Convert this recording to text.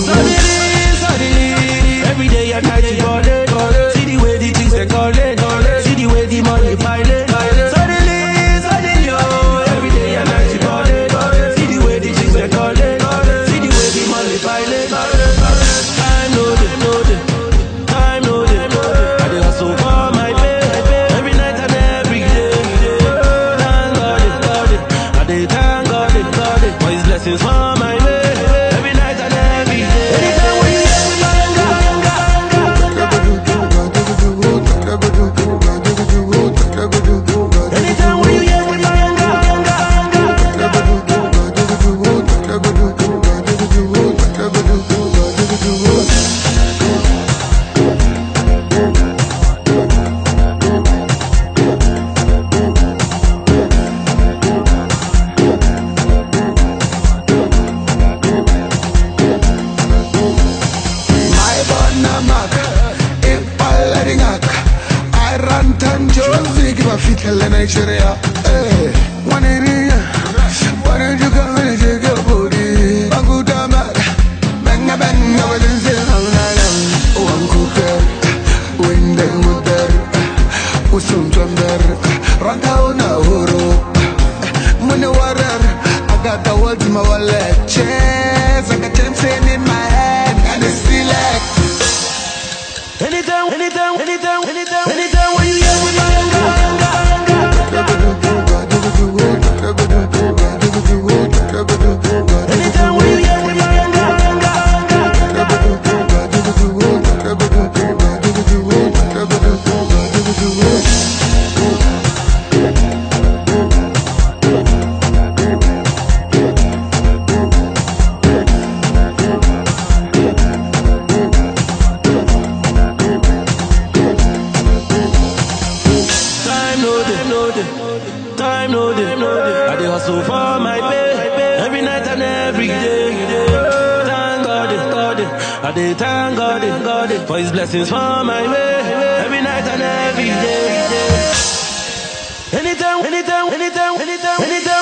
Suddenly, suddenly, every day and night you. See the way the things they. See the way the money oh, every day and night you. See the way the things they. See the way the money. Time. Time. I dey hustle my. Every night and every day. Thank God, God. I thank God, it, God. For His blessings for my way. I ran tan Josie, give a fitel in Nigeria. Eh, one area. Why don't you come and shake your booty? Banguta mak, banga banga, but then say, Oh, I'm windy mutter, usum chunder, rantauna huru. Money water, I got the world in my wallet. Chairs, I got chains in my hand, and it's still like. anytime, anytime, anytime, anytime, anytime hustle for my pay. Every night and every day. Thank God, God. I dey thank God, God. For His blessings for my way. Every night and every day. Anytime, anytime, anytime, anytime, anytime